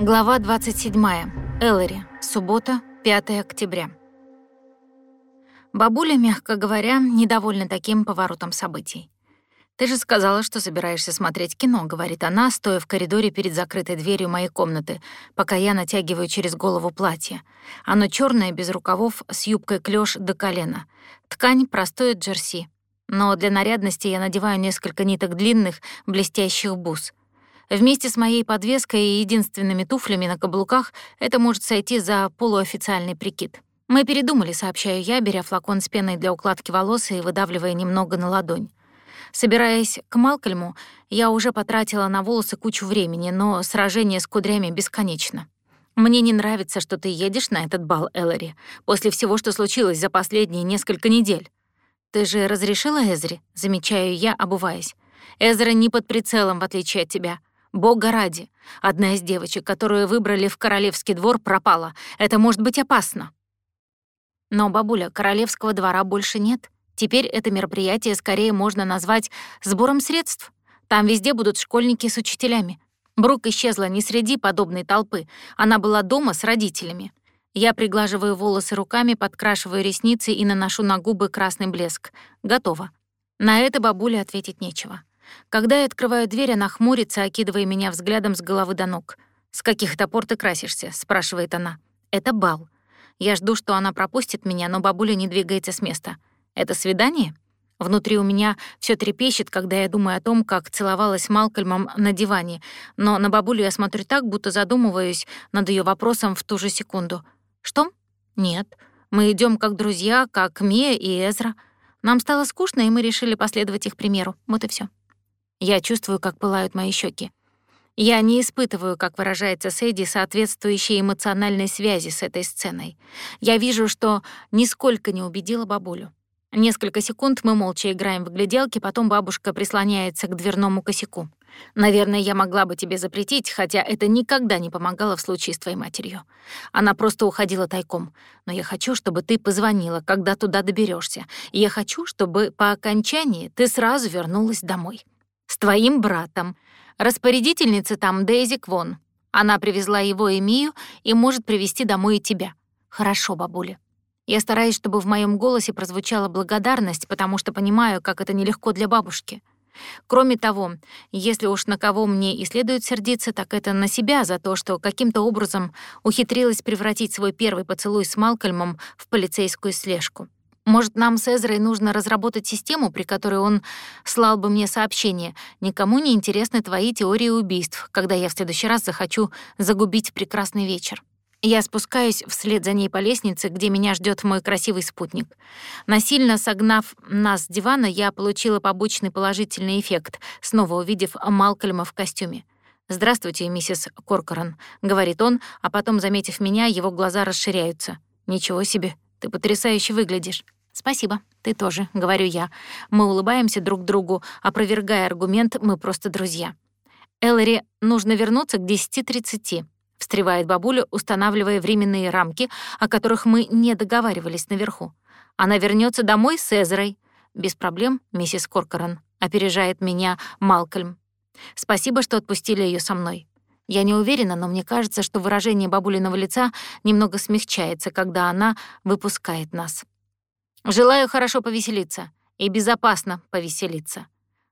Глава 27. Эллари. Суббота, 5 октября. Бабуля, мягко говоря, недовольна таким поворотом событий. «Ты же сказала, что собираешься смотреть кино», — говорит она, стоя в коридоре перед закрытой дверью моей комнаты, пока я натягиваю через голову платье. Оно черное, без рукавов, с юбкой клёш до колена. Ткань — простое джерси. Но для нарядности я надеваю несколько ниток длинных, блестящих бус. Вместе с моей подвеской и единственными туфлями на каблуках это может сойти за полуофициальный прикид. Мы передумали, сообщаю я, беря флакон с пеной для укладки волос и выдавливая немного на ладонь. Собираясь к Малкольму, я уже потратила на волосы кучу времени, но сражение с кудрями бесконечно. Мне не нравится, что ты едешь на этот бал, Эллари, после всего, что случилось за последние несколько недель. Ты же разрешила Эзре? Замечаю я, обуваясь. Эзра не под прицелом, в отличие от тебя. Бога ради. Одна из девочек, которую выбрали в королевский двор, пропала. Это может быть опасно. Но, бабуля, королевского двора больше нет. Теперь это мероприятие скорее можно назвать сбором средств. Там везде будут школьники с учителями. Брук исчезла не среди подобной толпы. Она была дома с родителями. Я приглаживаю волосы руками, подкрашиваю ресницы и наношу на губы красный блеск. Готово. На это бабуле ответить нечего. Когда я открываю дверь, она хмурится, окидывая меня взглядом с головы до ног. «С каких то пор ты красишься?» — спрашивает она. «Это бал». Я жду, что она пропустит меня, но бабуля не двигается с места. Это свидание? Внутри у меня все трепещет, когда я думаю о том, как целовалась Малкольмом на диване, но на бабулю я смотрю так, будто задумываюсь над ее вопросом в ту же секунду. «Что?» «Нет. Мы идем как друзья, как Мия и Эзра. Нам стало скучно, и мы решили последовать их примеру. Вот и все. Я чувствую, как пылают мои щеки. Я не испытываю, как выражается Сэдди, соответствующей эмоциональной связи с этой сценой. Я вижу, что нисколько не убедила бабулю. Несколько секунд мы молча играем в гляделки, потом бабушка прислоняется к дверному косяку. Наверное, я могла бы тебе запретить, хотя это никогда не помогало в случае с твоей матерью. Она просто уходила тайком. Но я хочу, чтобы ты позвонила, когда туда доберешься. И я хочу, чтобы по окончании ты сразу вернулась домой. С твоим братом. Распорядительница там Дейзи Квон. Она привезла его и Мию и может привезти домой и тебя. Хорошо, бабуля. Я стараюсь, чтобы в моем голосе прозвучала благодарность, потому что понимаю, как это нелегко для бабушки. Кроме того, если уж на кого мне и следует сердиться, так это на себя за то, что каким-то образом ухитрилась превратить свой первый поцелуй с Малкольмом в полицейскую слежку. Может, нам с Эзрой нужно разработать систему, при которой он слал бы мне сообщение «Никому не интересны твои теории убийств», когда я в следующий раз захочу загубить прекрасный вечер. Я спускаюсь вслед за ней по лестнице, где меня ждет мой красивый спутник. Насильно согнав нас с дивана, я получила побочный положительный эффект, снова увидев Малкольма в костюме. «Здравствуйте, миссис Коркоран», — говорит он, а потом, заметив меня, его глаза расширяются. «Ничего себе, ты потрясающе выглядишь». «Спасибо, ты тоже», — говорю я. Мы улыбаемся друг другу, опровергая аргумент «мы просто друзья». Эллари нужно вернуться к 10.30 встревает бабуля, устанавливая временные рамки, о которых мы не договаривались наверху. Она вернется домой с Эзрой. Без проблем, миссис Коркоран, опережает меня Малкольм. Спасибо, что отпустили ее со мной. Я не уверена, но мне кажется, что выражение бабулиного лица немного смягчается, когда она выпускает нас. Желаю хорошо повеселиться и безопасно повеселиться.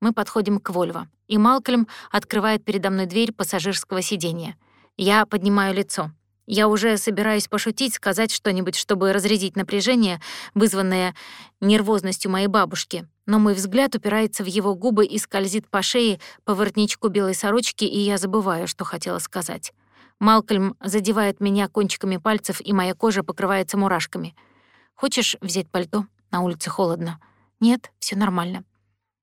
Мы подходим к Вольво, и Малкольм открывает передо мной дверь пассажирского сиденья — я поднимаю лицо. Я уже собираюсь пошутить, сказать что-нибудь, чтобы разрядить напряжение, вызванное нервозностью моей бабушки. Но мой взгляд упирается в его губы и скользит по шее, по воротничку белой сорочки, и я забываю, что хотела сказать. Малкольм задевает меня кончиками пальцев, и моя кожа покрывается мурашками. «Хочешь взять пальто? На улице холодно». «Нет, все нормально».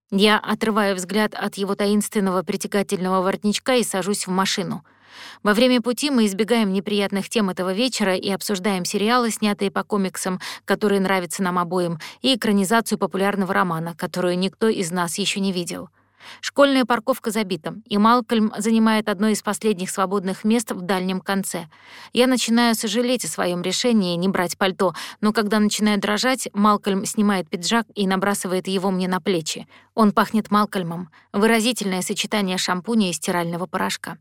Я отрываю взгляд от его таинственного притягательного воротничка и сажусь в машину — во время пути мы избегаем неприятных тем этого вечера и обсуждаем сериалы, снятые по комиксам, которые нравятся нам обоим, и экранизацию популярного романа, которую никто из нас еще не видел. Школьная парковка забита, и Малкольм занимает одно из последних свободных мест в дальнем конце. Я начинаю сожалеть о своем решении не брать пальто, но когда начинаю дрожать, Малкольм снимает пиджак и набрасывает его мне на плечи. Он пахнет Малкольмом. Выразительное сочетание шампуня и стирального порошка.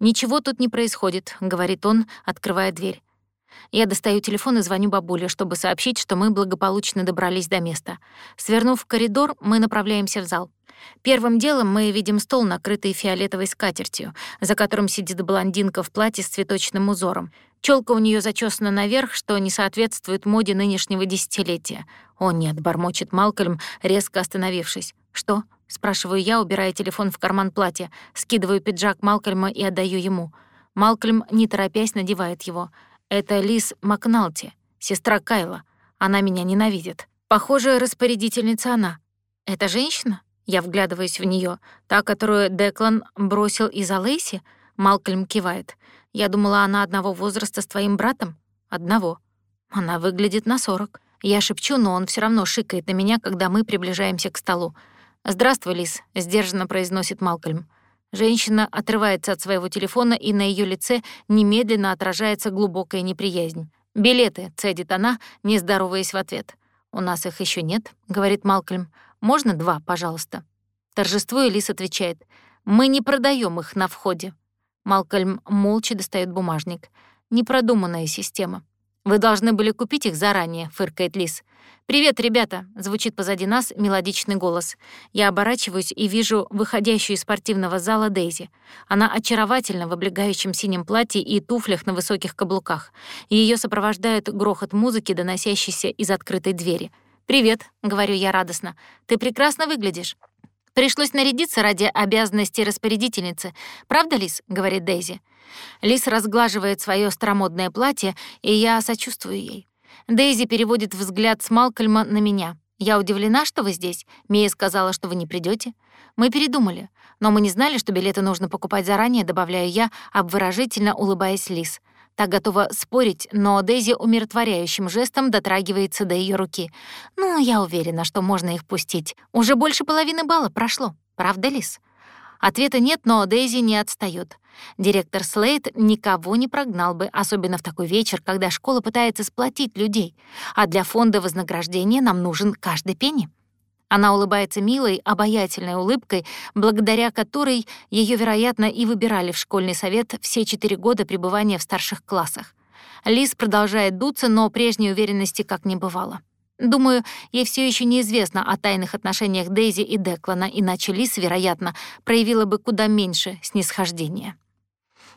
«Ничего тут не происходит», — говорит он, открывая дверь. Я достаю телефон и звоню бабуле, чтобы сообщить, что мы благополучно добрались до места. Свернув в коридор, мы направляемся в зал. Первым делом мы видим стол, накрытый фиолетовой скатертью, за которым сидит блондинка в платье с цветочным узором. Челка у нее зачесана наверх, что не соответствует моде нынешнего десятилетия. «О нет», — бормочет Малкольм, резко остановившись. «Что?» — спрашиваю я, убирая телефон в карман платья, скидываю пиджак Малкольма и отдаю ему. Малкольм, не торопясь, надевает его. Это Лиз Макналти, сестра Кайла. Она меня ненавидит. Похоже, распорядительница она. Это женщина? Я вглядываюсь в нее, та, которую Деклан бросил из-за Лейси. Малкольм кивает. Я думала, она одного возраста с твоим братом. Одного. Она выглядит на сорок. Я шепчу, но он все равно шикает на меня, когда мы приближаемся к столу. «Здравствуй, Лиз», — сдержанно произносит Малкольм. Женщина отрывается от своего телефона, и на ее лице немедленно отражается глубокая неприязнь. «Билеты», — цедит она, не здороваясь в ответ. «У нас их еще нет», — говорит Малкольм. Можно два, пожалуйста?» Торжествуя, Лис отвечает. «Мы не продаем их на входе». Малкольм молча достает бумажник. «Непродуманная система. Вы должны были купить их заранее», — фыркает Лис. «Привет, ребята!» — звучит позади нас мелодичный голос. Я оборачиваюсь и вижу выходящую из спортивного зала Дейзи. Она очаровательна в облегающем синем платье и туфлях на высоких каблуках. Ее сопровождает грохот музыки, доносящийся из открытой двери. «Привет», — говорю я радостно. «Ты прекрасно выглядишь». «Пришлось нарядиться ради обязанностей распорядительницы. Правда, Лис?» — говорит Дейзи. Лис разглаживает свое старомодное платье, и я сочувствую ей. Дейзи переводит взгляд с Малкольма на меня. «Я удивлена, что вы здесь. Мия сказала, что вы не придете. Мы передумали, но мы не знали, что билеты нужно покупать заранее», добавляю я, обворожительно улыбаясь Лис. Та готова спорить, но Дейзи умиротворяющим жестом дотрагивается до ее руки. «Ну, я уверена, что можно их пустить. Уже больше половины балла прошло. Правда, Лис?» Ответа нет, но Дейзи не отстает. Директор Слейд никого не прогнал бы, особенно в такой вечер, когда школа пытается сплотить людей. А для фонда вознаграждения нам нужен каждый пенни. Она улыбается милой, обаятельной улыбкой, благодаря которой ее, вероятно, и выбирали в школьный совет все четыре года пребывания в старших классах. Лиз продолжает дуться, но прежней уверенности как не бывало. Думаю, ей все еще неизвестно о тайных отношениях Дейзи и Деклана, иначе Лиз, вероятно, проявила бы куда меньше снисхождения.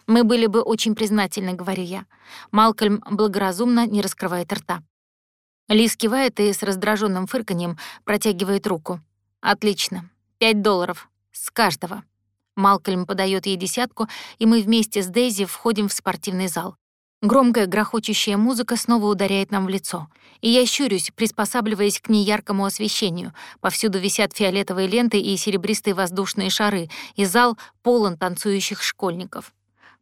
«Мы были бы очень признательны», — говорю я. Малкольм благоразумно не раскрывает рта. Лис кивает и с раздраженным фырканьем протягивает руку. «Отлично. Пять долларов. С каждого». Малкольм подает ей десятку, и мы вместе с Дейзи входим в спортивный зал. Громкая грохочущая музыка снова ударяет нам в лицо, и я щурюсь, приспосабливаясь к неяркому освещению. Повсюду висят фиолетовые ленты и серебристые воздушные шары, и зал полон танцующих школьников.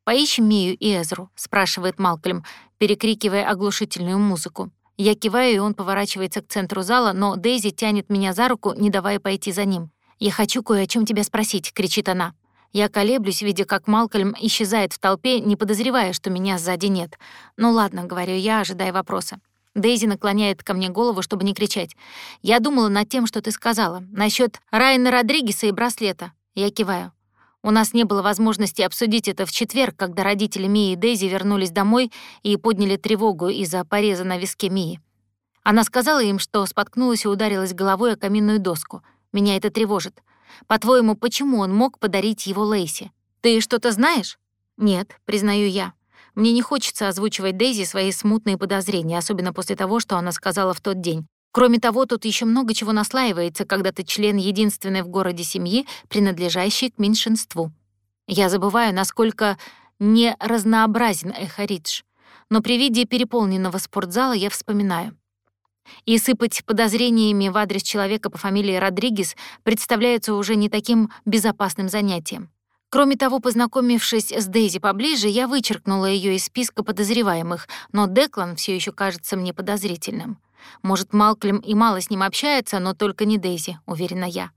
«Поищем Мию и Эзру», — спрашивает Малкольм, перекрикивая оглушительную музыку. Я киваю, и он поворачивается к центру зала, но Дейзи тянет меня за руку, не давая пойти за ним. «Я хочу кое о чем тебя спросить», — кричит она. Я колеблюсь, видя, как Малкольм исчезает в толпе, не подозревая, что меня сзади нет. «Ну ладно», — говорю я, ожидая вопроса. Дейзи наклоняет ко мне голову, чтобы не кричать. «Я думала над тем, что ты сказала. насчет Райана Родригеса и браслета». Я киваю. У нас не было возможности обсудить это в четверг, когда родители Мии и Дейзи вернулись домой и подняли тревогу из-за пореза на виске Мии. Она сказала им, что споткнулась и ударилась головой о каминную доску. Меня это тревожит. По-твоему, почему он мог подарить его Лейси? Ты что-то знаешь? Нет, признаю я. Мне не хочется озвучивать Дейзи свои смутные подозрения, особенно после того, что она сказала в тот день. Кроме того, тут еще много чего наслаивается, когда ты член единственной в городе семьи, принадлежащей к меньшинству. Я забываю, насколько не разнообразен Эхаридж, но при виде переполненного спортзала я вспоминаю. И сыпать подозрениями в адрес человека по фамилии Родригес представляется уже не таким безопасным занятием. Кроме того, познакомившись с Дейзи поближе, я вычеркнула ее из списка подозреваемых, но Деклан все еще кажется мне подозрительным. Может, Малклем и мало с ним общается, но только не Дейзи, уверена я.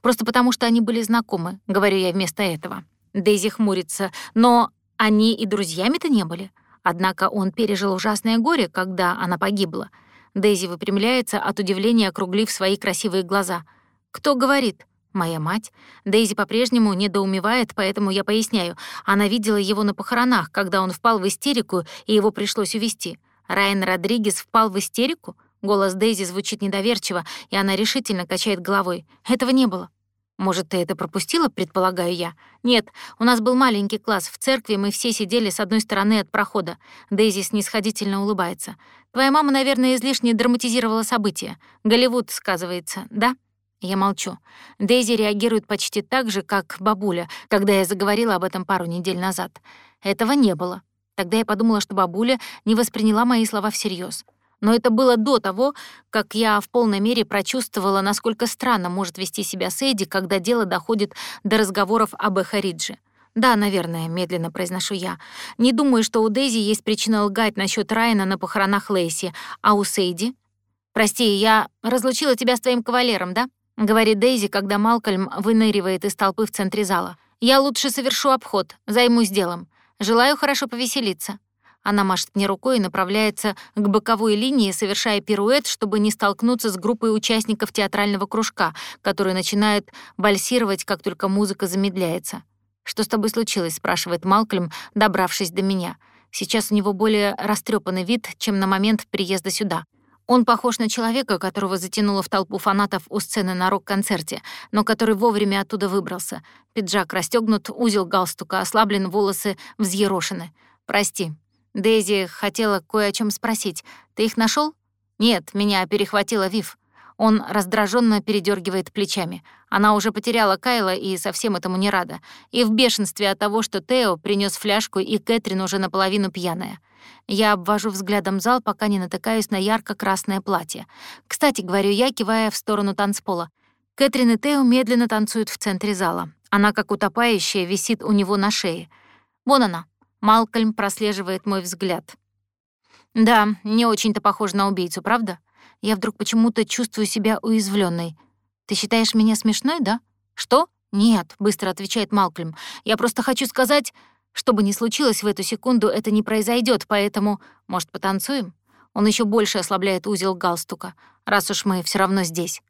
Просто потому, что они были знакомы, говорю я вместо этого. Дейзи хмурится, но они и друзьями-то не были. Однако он пережил ужасное горе, когда она погибла. Дейзи выпрямляется от удивления, округлив свои красивые глаза. «Кто говорит?» Моя мать. Дейзи по-прежнему недоумевает, поэтому я поясняю. Она видела его на похоронах, когда он впал в истерику, и его пришлось увезти. Райан Родригес впал в истерику? Голос Дейзи звучит недоверчиво, и она решительно качает головой. Этого не было. Может, ты это пропустила, предполагаю я? Нет, у нас был маленький класс в церкви, мы все сидели с одной стороны от прохода. Дейзи снисходительно улыбается. Твоя мама, наверное, излишне драматизировала события. Голливуд сказывается, да? Я молчу. Дейзи реагирует почти так же, как бабуля, когда я заговорила об этом пару недель назад. Этого не было. Тогда я подумала, что бабуля не восприняла мои слова всерьез. Но это было до того, как я в полной мере прочувствовала, насколько странно может вести себя Сэйди, когда дело доходит до разговоров об Эхаридже. «Да, наверное», — медленно произношу я. «Не думаю, что у Дейзи есть причина лгать насчет Райана на похоронах Лейси, а у Сейди...» «Прости, я разлучила тебя с твоим кавалером, да?» — говорит Дейзи, когда Малкольм выныривает из толпы в центре зала. «Я лучше совершу обход, займусь делом. Желаю хорошо повеселиться». Она машет мне рукой и направляется к боковой линии, совершая пируэт, чтобы не столкнуться с группой участников театрального кружка, которые начинают бальсировать, как только музыка замедляется. «Что с тобой случилось?» — спрашивает Малкольм, добравшись до меня. Сейчас у него более растрепанный вид, чем на момент приезда сюда. Он похож на человека, которого затянуло в толпу фанатов у сцены на рок-концерте, но который вовремя оттуда выбрался. Пиджак расстёгнут, узел галстука ослаблен, волосы взъерошены. «Прости, Дейзи хотела кое о чем спросить. Ты их нашел? Нет, меня перехватила Вив. Он раздраженно передергивает плечами. Она уже потеряла Кайла и совсем этому не рада. И в бешенстве от того, что Тео принес фляжку, и Кэтрин уже наполовину пьяная. Я обвожу взглядом зал, пока не натыкаюсь на ярко-красное платье. Кстати, говорю я, кивая в сторону танцпола. Кэтрин и Тео медленно танцуют в центре зала. Она, как утопающая, висит у него на шее. Вон она, Малкольм прослеживает мой взгляд. Да, не очень-то похож на убийцу, правда? Я вдруг почему-то чувствую себя уязвленной. Ты считаешь меня смешной, да? Что? Нет, быстро отвечает Малкольм. Я просто хочу сказать, что бы ни случилось в эту секунду, это не произойдет, поэтому, может, потанцуем? Он еще больше ослабляет узел галстука, раз уж мы все равно здесь.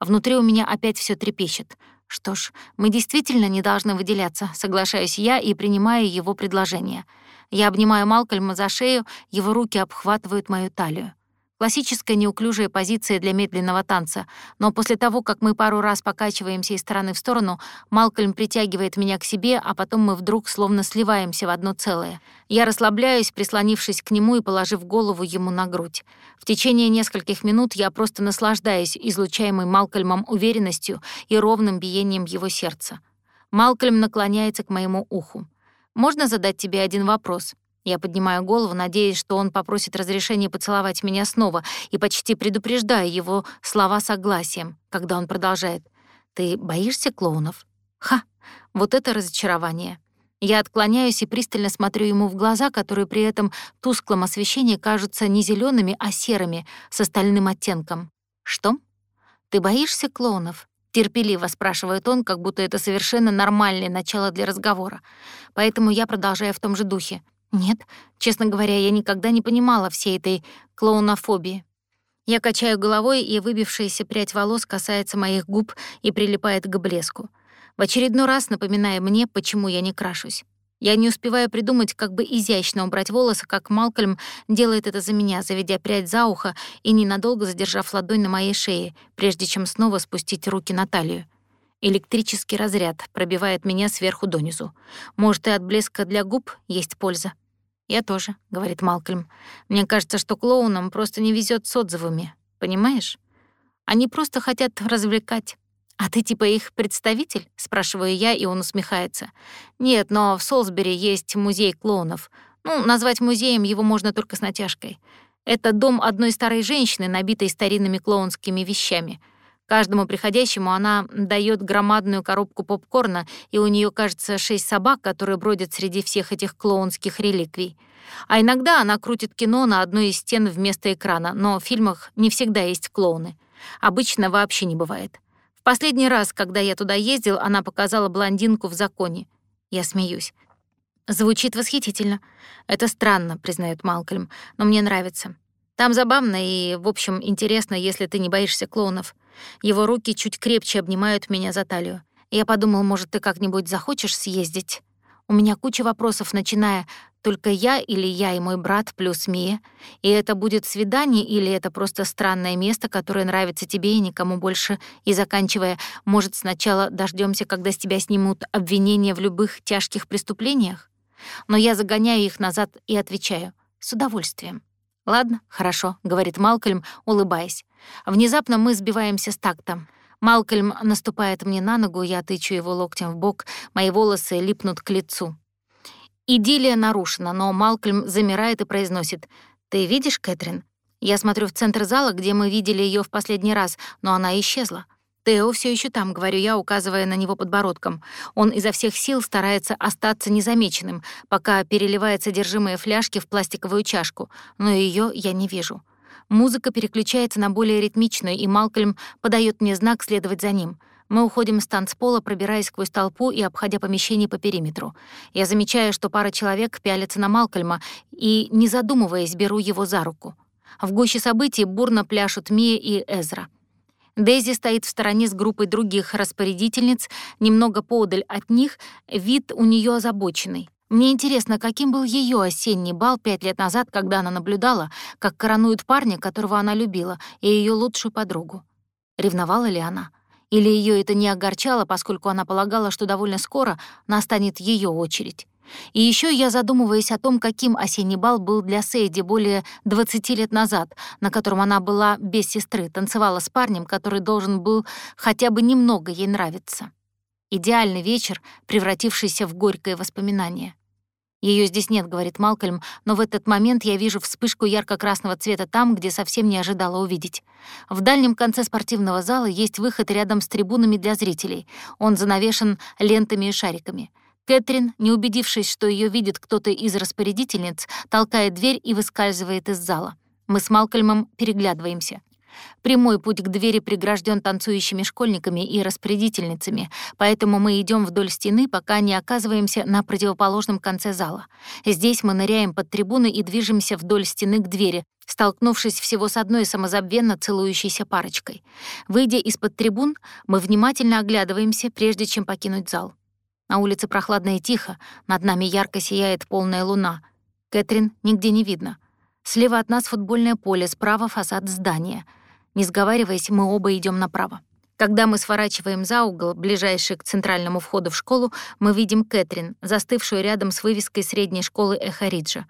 Внутри у меня опять все трепещет. Что ж, мы действительно не должны выделяться, соглашаюсь я и принимаю его предложение. Я обнимаю Малкольма за шею, его руки обхватывают мою талию. Классическая неуклюжая позиция для медленного танца, но после того, как мы пару раз покачиваемся из стороны в сторону, Малкольм притягивает меня к себе, а потом мы вдруг словно сливаемся в одно целое. Я расслабляюсь, прислонившись к нему и положив голову ему на грудь. В течение нескольких минут я просто наслаждаюсь излучаемой Малкольмом уверенностью и ровным биением его сердца. Малкольм наклоняется к моему уху. «Можно задать тебе один вопрос?» Я поднимаю голову, надеясь, что он попросит разрешения поцеловать меня снова, и почти предупреждаю его слова согласием, когда он продолжает. «Ты боишься клоунов?» Ха! Вот это разочарование. Я отклоняюсь и пристально смотрю ему в глаза, которые при этом тусклом освещении кажутся не зелеными, а серыми, с остальным оттенком. «Что? Ты боишься клоунов?» Терпеливо спрашивает он, как будто это совершенно нормальное начало для разговора. Поэтому я продолжаю в том же духе. Нет, честно говоря, я никогда не понимала всей этой клоунофобии. Я качаю головой, и выбившаяся прядь волос касается моих губ и прилипает к блеску. В очередной раз напоминая мне, почему я не крашусь. Я не успеваю придумать, как бы изящно убрать волосы, как Малкольм делает это за меня, заведя прядь за ухо и ненадолго задержав ладонь на моей шее, прежде чем снова спустить руки на талию. Электрический разряд пробивает меня сверху донизу. Может, и от блеска для губ есть польза. «Я тоже», — говорит Малкольм. «Мне кажется, что клоунам просто не везет с отзывами. Понимаешь? Они просто хотят развлекать». «А ты типа их представитель?» — спрашиваю я, и он усмехается. «Нет, но в Солсбери есть музей клоунов. Ну, назвать музеем его можно только с натяжкой. Это дом одной старой женщины, набитой старинными клоунскими вещами — Каждому приходящему она дает громадную коробку попкорна, и у нее, кажется, шесть собак, которые бродят среди всех этих клоунских реликвий. А иногда она крутит кино на одной из стен вместо экрана, но в фильмах не всегда есть клоуны. Обычно вообще не бывает. В последний раз, когда я туда ездил, она показала блондинку в законе. Я смеюсь. Звучит восхитительно. Это странно, признает Малкольм, но мне нравится. Там забавно и, в общем, интересно, если ты не боишься клоунов. Его руки чуть крепче обнимают меня за талию. Я подумал, может, ты как-нибудь захочешь съездить? У меня куча вопросов, начиная «только я или я и мой брат плюс Мия?» И это будет свидание или это просто странное место, которое нравится тебе и никому больше, и заканчивая «может, сначала дождемся, когда с тебя снимут обвинения в любых тяжких преступлениях?» Но я загоняю их назад и отвечаю «с удовольствием». «Ладно, хорошо», — говорит Малкольм, улыбаясь. Внезапно мы сбиваемся с тактом. Малкольм наступает мне на ногу, я тычу его локтем в бок, мои волосы липнут к лицу. Идиллия нарушена, но Малкольм замирает и произносит «Ты видишь, Кэтрин?» Я смотрю в центр зала, где мы видели ее в последний раз, но она исчезла. Тео все еще там, говорю я, указывая на него подбородком. Он изо всех сил старается остаться незамеченным, пока переливает содержимое фляжки в пластиковую чашку, но ее я не вижу. Музыка переключается на более ритмичную, и Малкольм подает мне знак следовать за ним. Мы уходим с танцпола, пробираясь сквозь толпу и обходя помещение по периметру. Я замечаю, что пара человек пялится на Малкольма, и, не задумываясь, беру его за руку. В гуще событий бурно пляшут Мия и Эзра. Дейзи стоит в стороне с группой других распорядительниц, немного поодаль от них, вид у нее озабоченный. Мне интересно, каким был ее осенний бал пять лет назад, когда она наблюдала, как коронуют парня, которого она любила, и ее лучшую подругу. Ревновала ли она? Или ее это не огорчало, поскольку она полагала, что довольно скоро настанет ее очередь? И еще я задумываюсь о том, каким осенний бал был для Сейди более 20 лет назад, на котором она была без сестры, танцевала с парнем, который должен был хотя бы немного ей нравиться. Идеальный вечер, превратившийся в горькое воспоминание. Ее здесь нет», — говорит Малкольм, но в этот момент я вижу вспышку ярко-красного цвета там, где совсем не ожидала увидеть. В дальнем конце спортивного зала есть выход рядом с трибунами для зрителей. Он занавешен лентами и шариками. Кэтрин, не убедившись, что ее видит кто-то из распорядительниц, толкает дверь и выскальзывает из зала. Мы с Малкольмом переглядываемся. Прямой путь к двери прегражден танцующими школьниками и распорядительницами, поэтому мы идем вдоль стены, пока не оказываемся на противоположном конце зала. Здесь мы ныряем под трибуны и движемся вдоль стены к двери, столкнувшись всего с одной самозабвенно целующейся парочкой. Выйдя из-под трибун, мы внимательно оглядываемся, прежде чем покинуть зал. На улице прохладно и тихо, над нами ярко сияет полная луна. Кэтрин нигде не видно. Слева от нас футбольное поле, справа фасад здания — не сговариваясь, мы оба идем направо. Когда мы сворачиваем за угол, ближайший к центральному входу в школу, мы видим Кэтрин, застывшую рядом с вывеской средней школы Эхариджа.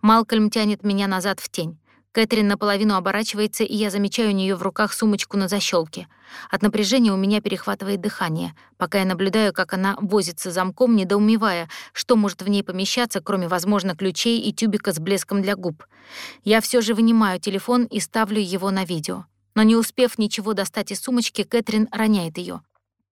Малкольм тянет меня назад в тень. Кэтрин наполовину оборачивается, и я замечаю у нее в руках сумочку на защелке. От напряжения у меня перехватывает дыхание, пока я наблюдаю, как она возится замком, недоумевая, что может в ней помещаться, кроме, возможно, ключей и тюбика с блеском для губ. Я все же вынимаю телефон и ставлю его на видео но не успев ничего достать из сумочки, Кэтрин роняет ее.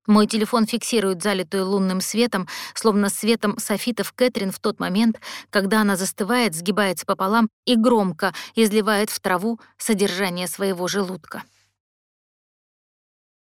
Мой телефон фиксирует залитую лунным светом, словно светом софитов Кэтрин в тот момент, когда она застывает, сгибается пополам и громко изливает в траву содержание своего желудка.